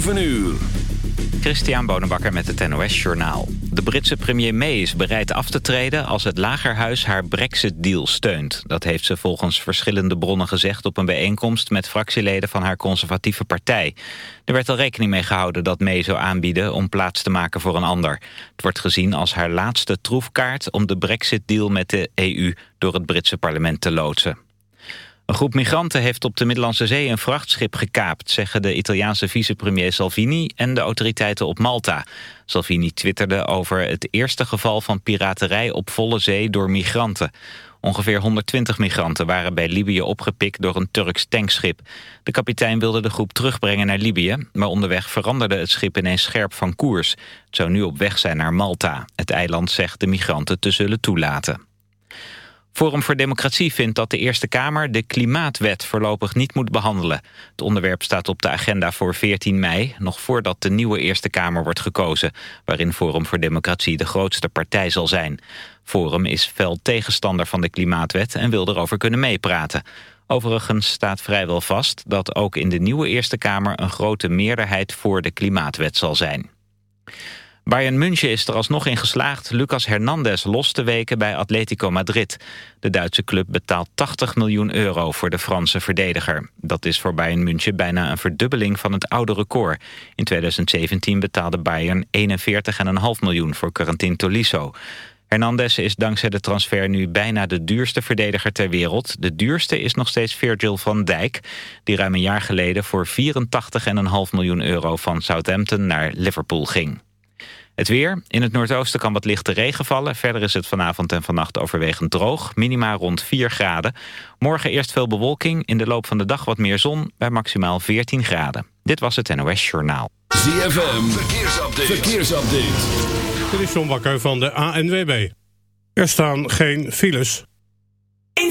7 uur. Christian Bonenbakker met het NOS Journaal. De Britse premier May is bereid af te treden als het Lagerhuis haar Brexit-deal steunt. Dat heeft ze volgens verschillende bronnen gezegd op een bijeenkomst met fractieleden van haar conservatieve partij. Er werd al rekening mee gehouden dat May zou aanbieden om plaats te maken voor een ander. Het wordt gezien als haar laatste troefkaart om de Brexit-deal met de EU door het Britse parlement te loodsen. Een groep migranten heeft op de Middellandse Zee een vrachtschip gekaapt... zeggen de Italiaanse vicepremier Salvini en de autoriteiten op Malta. Salvini twitterde over het eerste geval van piraterij op volle zee door migranten. Ongeveer 120 migranten waren bij Libië opgepikt door een Turks tankschip. De kapitein wilde de groep terugbrengen naar Libië... maar onderweg veranderde het schip ineens scherp van koers. Het zou nu op weg zijn naar Malta. Het eiland zegt de migranten te zullen toelaten. Forum voor Democratie vindt dat de Eerste Kamer de Klimaatwet voorlopig niet moet behandelen. Het onderwerp staat op de agenda voor 14 mei, nog voordat de nieuwe Eerste Kamer wordt gekozen, waarin Forum voor Democratie de grootste partij zal zijn. Forum is fel tegenstander van de Klimaatwet en wil erover kunnen meepraten. Overigens staat vrijwel vast dat ook in de nieuwe Eerste Kamer een grote meerderheid voor de Klimaatwet zal zijn. Bayern München is er alsnog in geslaagd Lucas Hernandez los te weken bij Atletico Madrid. De Duitse club betaalt 80 miljoen euro voor de Franse verdediger. Dat is voor Bayern München bijna een verdubbeling van het oude record. In 2017 betaalde Bayern 41,5 miljoen voor Corentin Tolisso. Hernandez is dankzij de transfer nu bijna de duurste verdediger ter wereld. De duurste is nog steeds Virgil van Dijk... die ruim een jaar geleden voor 84,5 miljoen euro van Southampton naar Liverpool ging. Het weer. In het noordoosten kan wat lichte regen vallen. Verder is het vanavond en vannacht overwegend droog. Minima rond 4 graden. Morgen eerst veel bewolking. In de loop van de dag wat meer zon bij maximaal 14 graden. Dit was het NOS Journaal. ZFM. Verkeersupdate. Verkeersupdate. Dit is John Bakker van de ANWB. Er staan geen files. In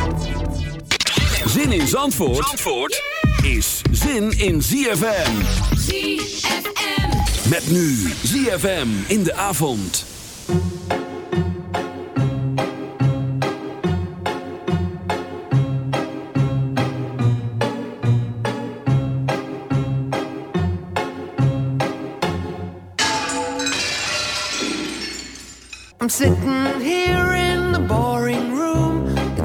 Zin in Zandvoort, Zandvoort is zin in ZFM. ZFM. Met nu ZFM in de avond. I'm sitting here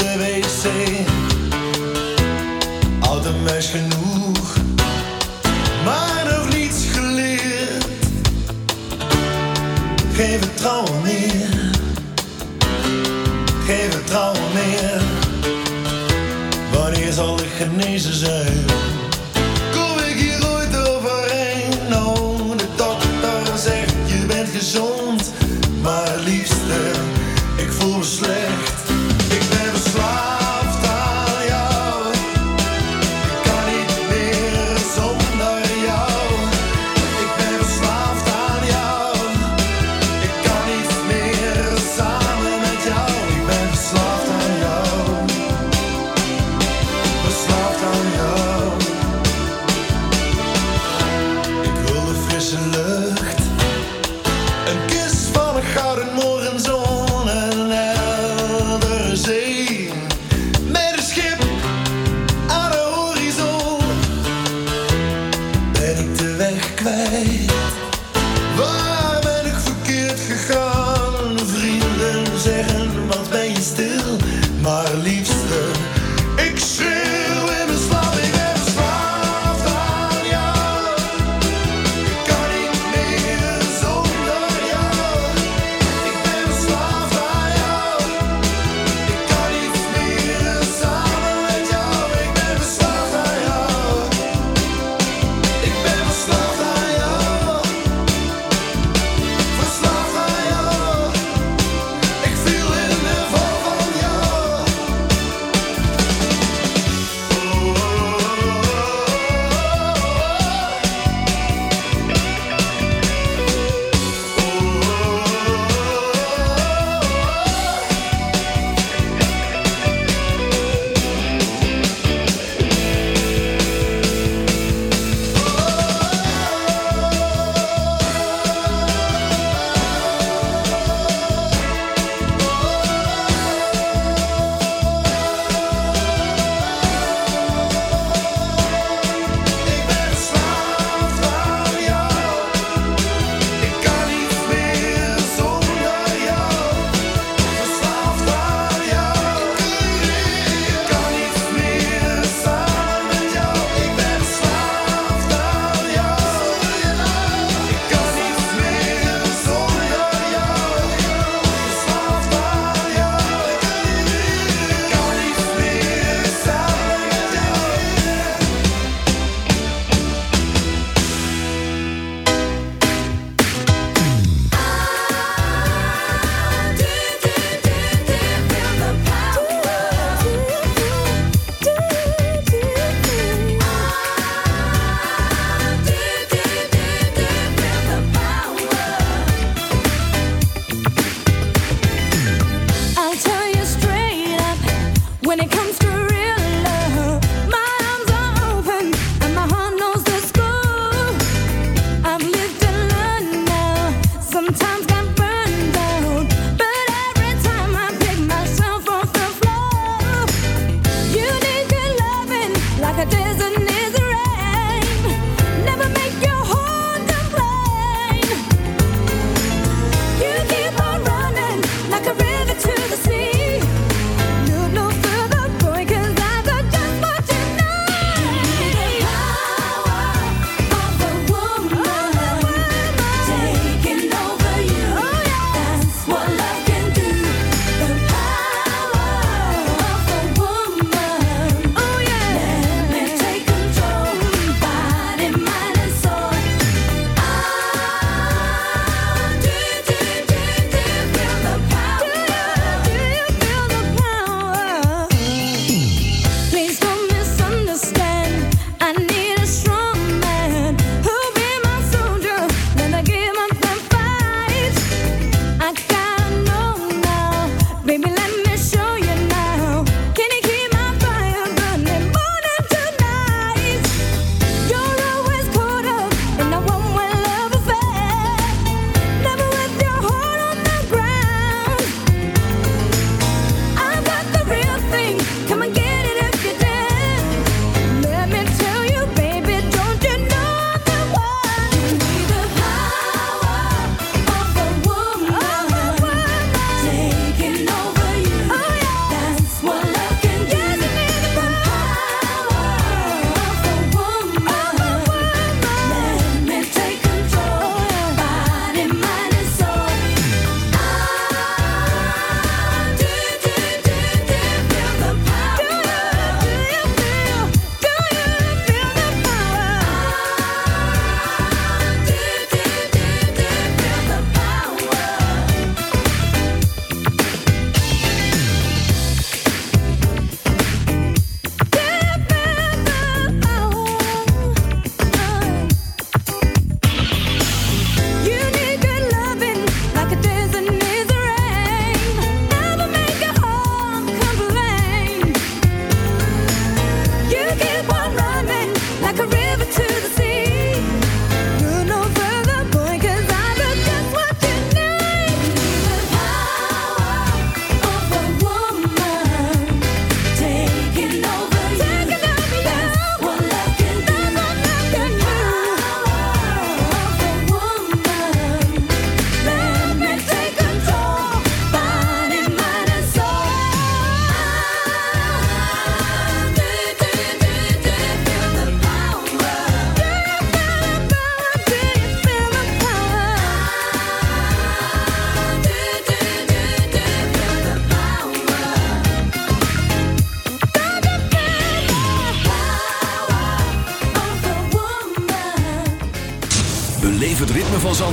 de wc. en mens genoeg, maar nog niets geleerd. Geen vertrouwen meer, geen vertrouwen meer. Wanneer zal ik genezen zijn?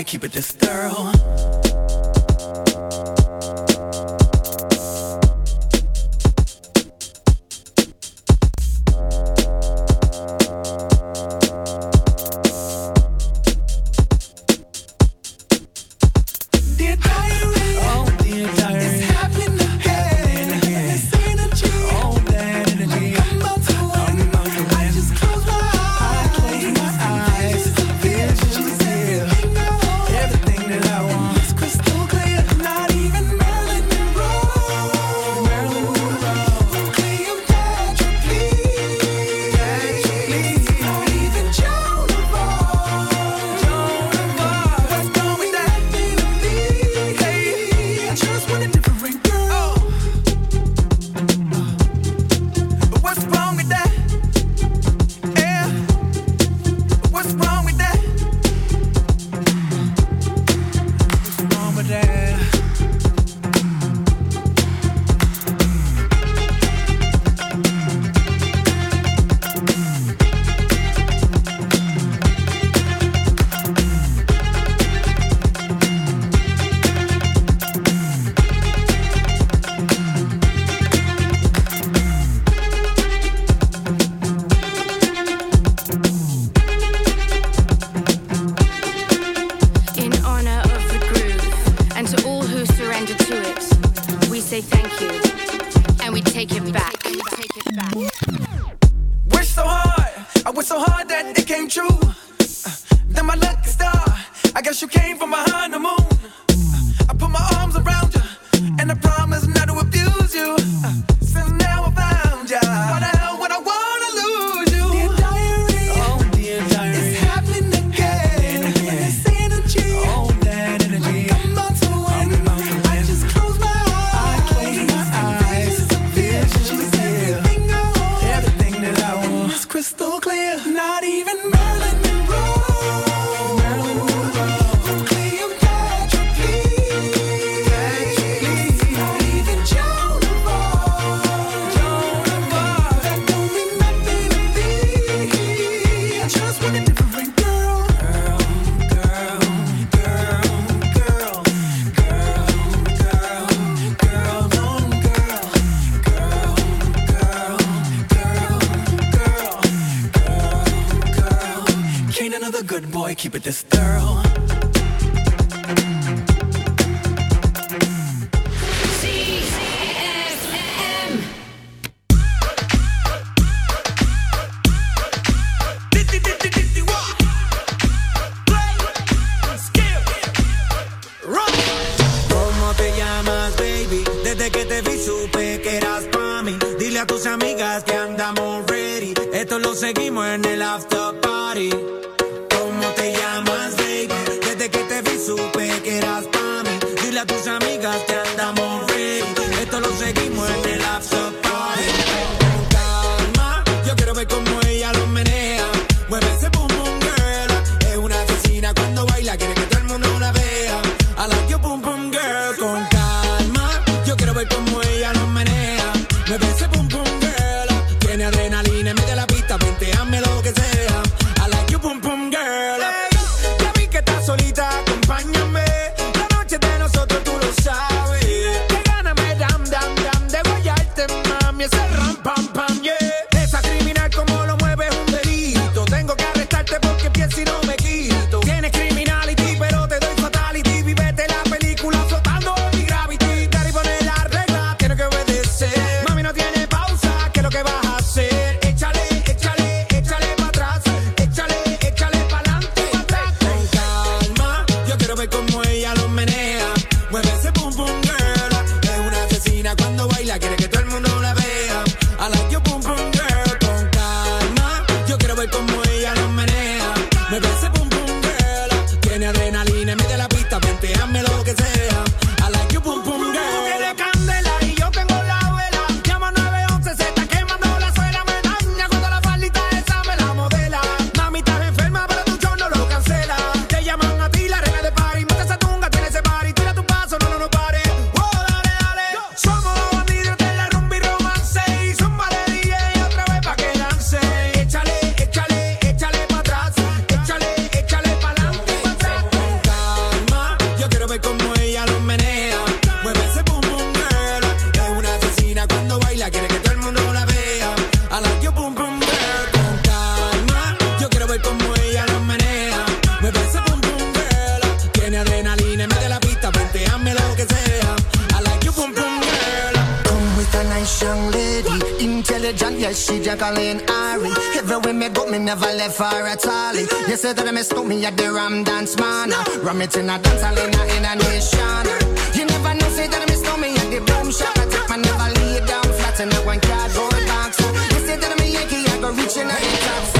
boy, keep it this girl. so hard that it came true. Uh, then my lucky star, I guess you came from behind the moon. Uh, I put my arms around you, and I promise not to abuse you. Uh, pum girl con calma. Yo quiero ver cómo ella lo menea. Me ese pum pum girl. Tiene adrenalina, mete la pista, penteámelo Everywhere me go, me never left far at all. You say that I missed me at the Ram Dance Man. Ram it in a dance, I in a, in a nation. You never know, say that I missed me at the Boom Shop. I take my never lay down flat in a one cardboard box. You say that I'm a Yankee, I go reaching in a. top.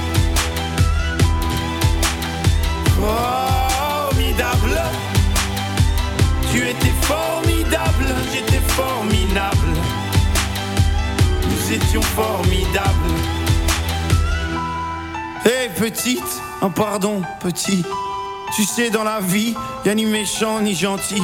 Formidable. Tu étais formidable, j'étais formidable. Nous étions formidables. Hé petite, oh pardon petit. Tu sais dans la vie, y a ni méchant ni gentil.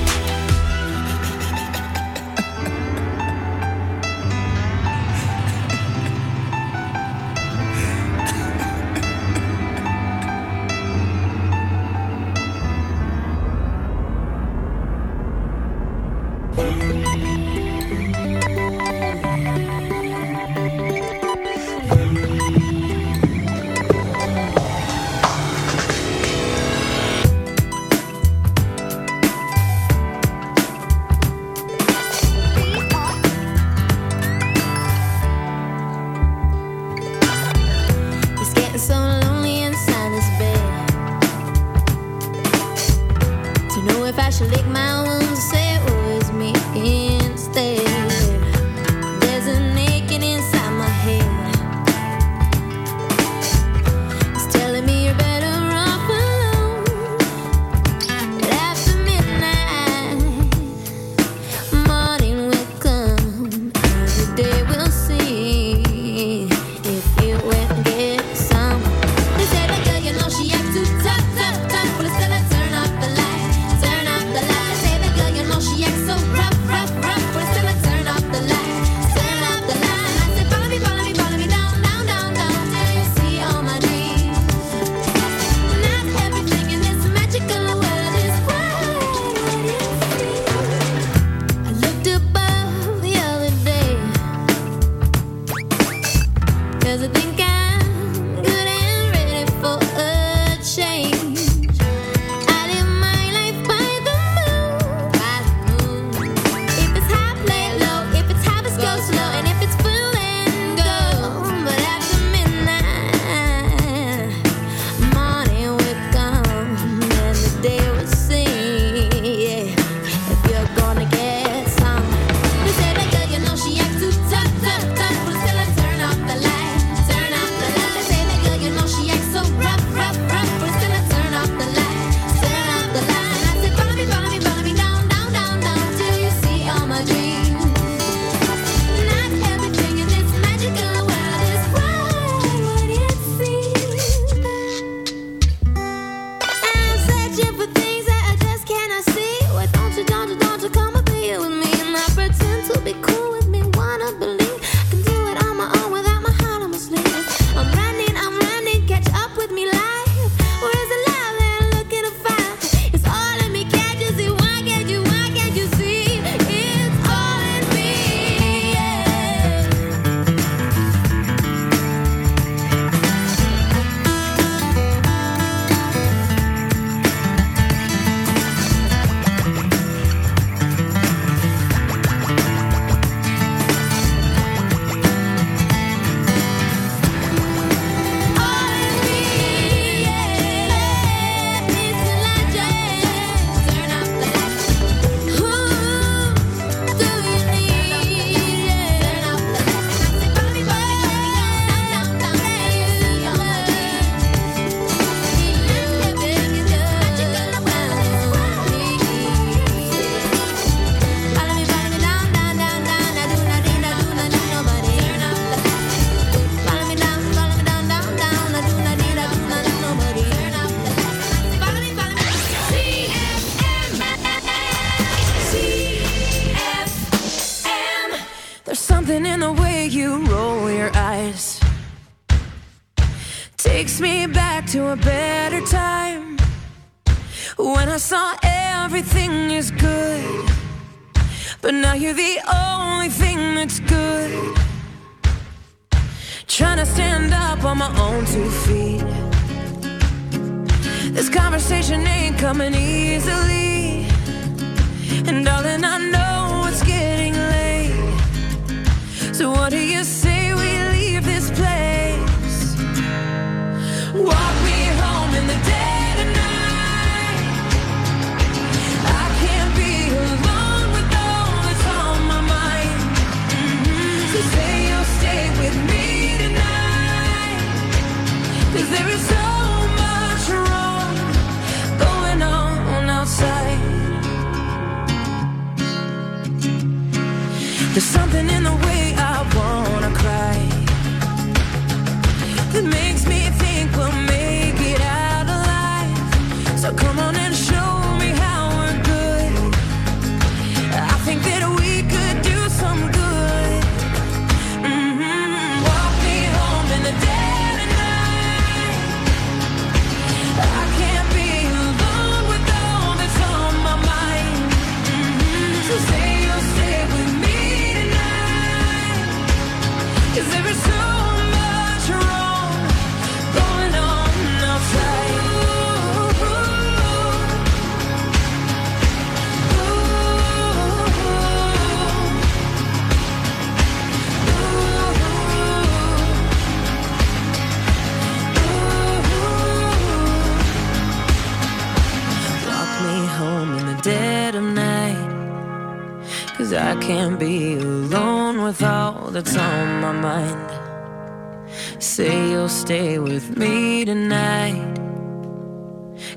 mind. Say you'll stay with me tonight.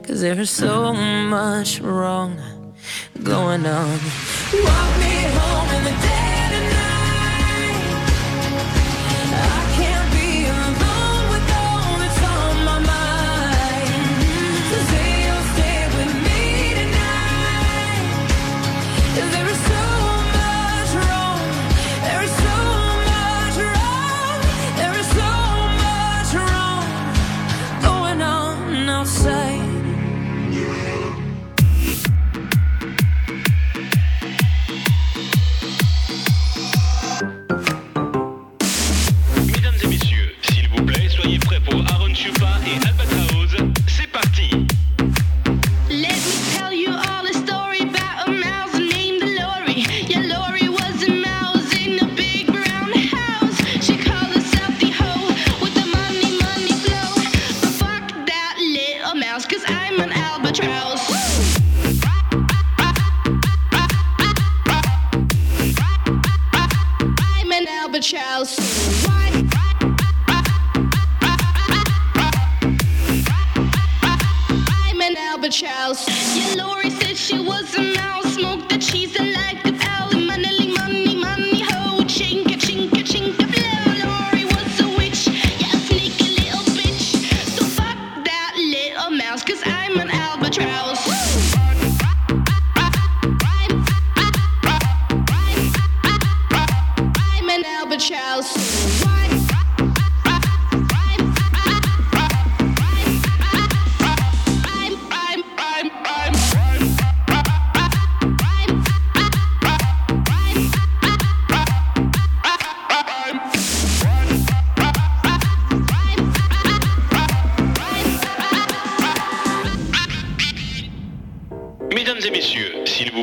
Cause there's so much wrong going on. Walk me home in the day.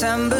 September